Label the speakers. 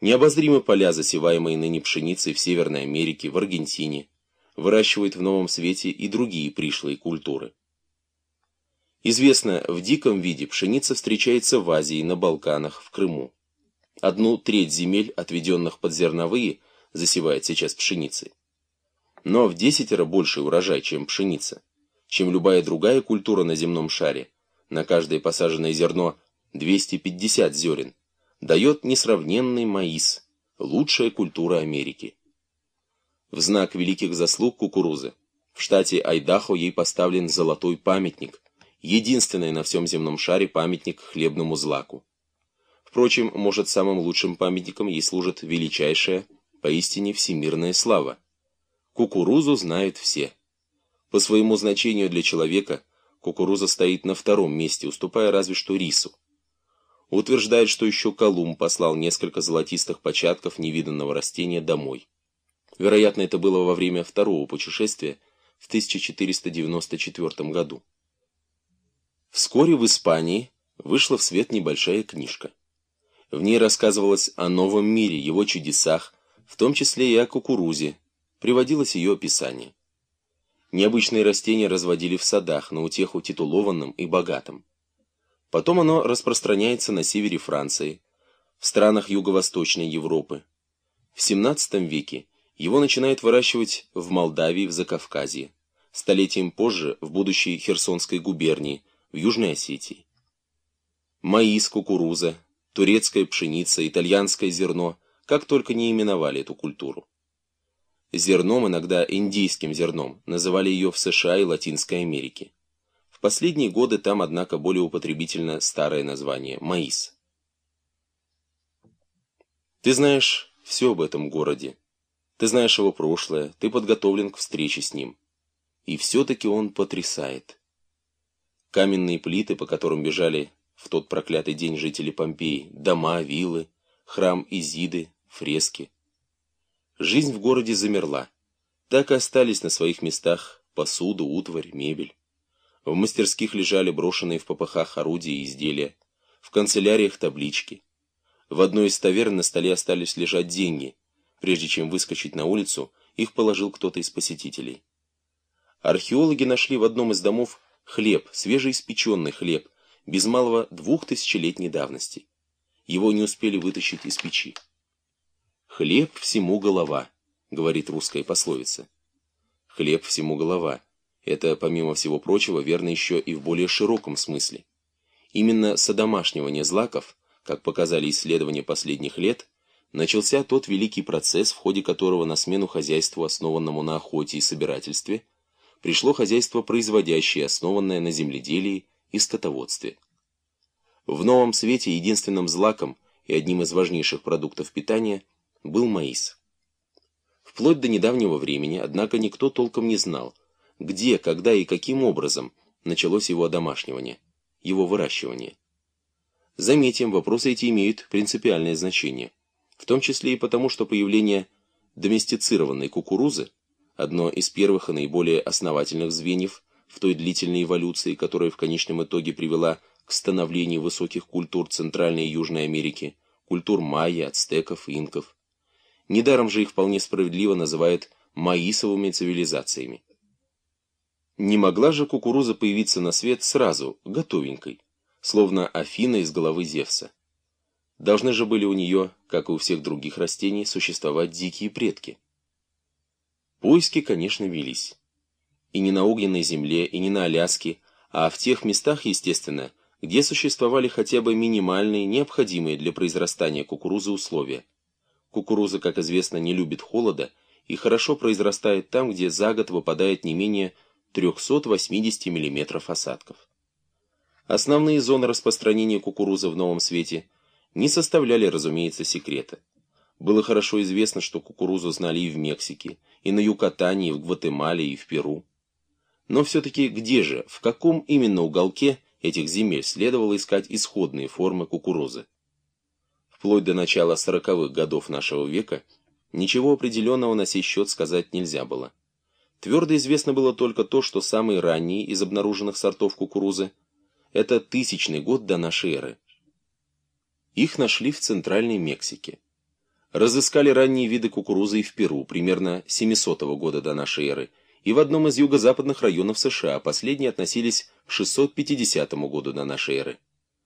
Speaker 1: Необозримы поля, засеваемые ныне пшеницей в Северной Америке, в Аргентине, выращивают в Новом Свете и другие пришлые культуры. Известно, в диком виде пшеница встречается в Азии, на Балканах, в Крыму. Одну треть земель, отведенных под зерновые, засевает сейчас пшеницей. Но в десятеро больше урожай, чем пшеница, чем любая другая культура на земном шаре. На каждое посаженное зерно 250 зерен, дает несравненный маис, лучшая культура Америки. В знак великих заслуг кукурузы в штате Айдахо ей поставлен золотой памятник, единственный на всем земном шаре памятник хлебному злаку. Впрочем, может, самым лучшим памятником ей служит величайшая, поистине всемирная слава. Кукурузу знают все. По своему значению для человека кукуруза стоит на втором месте, уступая разве что рису. Утверждает, что еще Колумб послал несколько золотистых початков невиданного растения домой. Вероятно, это было во время второго путешествия в 1494 году. Вскоре в Испании вышла в свет небольшая книжка. В ней рассказывалось о новом мире, его чудесах, в том числе и о кукурузе, приводилось ее описание. Необычные растения разводили в садах на утеху титулованным и богатым. Потом оно распространяется на севере Франции, в странах Юго-Восточной Европы. В XVII веке его начинают выращивать в Молдавии, в Закавказье, столетием позже в будущей Херсонской губернии, в Южной Осетии. Маис, кукуруза, турецкая пшеница, итальянское зерно, как только не именовали эту культуру. Зерном, иногда индийским зерном, называли ее в США и Латинской Америке. В последние годы там, однако, более употребительно старое название – маис. Ты знаешь все об этом городе. Ты знаешь его прошлое, ты подготовлен к встрече с ним. И все-таки он потрясает. Каменные плиты, по которым бежали в тот проклятый день жители Помпеи, дома, виллы, храм Изиды, фрески. Жизнь в городе замерла. Так и остались на своих местах посуда, утварь, мебель. В мастерских лежали брошенные в попыхах орудия и изделия, в канцеляриях таблички. В одной из таверн на столе остались лежать деньги. Прежде чем выскочить на улицу, их положил кто-то из посетителей. Археологи нашли в одном из домов хлеб, свежеиспеченный хлеб, без малого двухтысячелетней давности. Его не успели вытащить из печи. «Хлеб всему голова», — говорит русская пословица. «Хлеб всему голова» Это, помимо всего прочего, верно еще и в более широком смысле. Именно с одомашнивания злаков, как показали исследования последних лет, начался тот великий процесс, в ходе которого на смену хозяйству, основанному на охоте и собирательстве, пришло хозяйство производящее, основанное на земледелии и скотоводстве. В новом свете единственным злаком и одним из важнейших продуктов питания был маис. Вплоть до недавнего времени, однако, никто толком не знал – где, когда и каким образом началось его одомашнивание, его выращивание. Заметим, вопросы эти имеют принципиальное значение, в том числе и потому, что появление доместицированной кукурузы, одно из первых и наиболее основательных звеньев в той длительной эволюции, которая в конечном итоге привела к становлению высоких культур Центральной и Южной Америки, культур майя, ацтеков, инков. Недаром же их вполне справедливо называют маисовыми цивилизациями. Не могла же кукуруза появиться на свет сразу, готовенькой, словно Афина из головы Зевса. Должны же были у нее, как и у всех других растений, существовать дикие предки. Поиски, конечно, велись. И не на огненной земле, и не на Аляске, а в тех местах, естественно, где существовали хотя бы минимальные, необходимые для произрастания кукурузы условия. Кукуруза, как известно, не любит холода и хорошо произрастает там, где за год выпадает не менее 380 мм осадков. Основные зоны распространения кукурузы в новом свете не составляли, разумеется, секрета. Было хорошо известно, что кукурузу знали и в Мексике, и на Юкатане, и в Гватемале, и в Перу. Но все-таки где же, в каком именно уголке этих земель следовало искать исходные формы кукурузы? Вплоть до начала сороковых годов нашего века ничего определенного на сей счет сказать нельзя было. Твердо известно было только то, что самый ранний из обнаруженных сортов кукурузы – это тысячный год до нашей эры. Их нашли в Центральной Мексике. Разыскали ранние виды кукурузы и в Перу, примерно 700 года до нашей эры, и в одном из юго-западных районов США, последние относились к 650 году до нашей эры.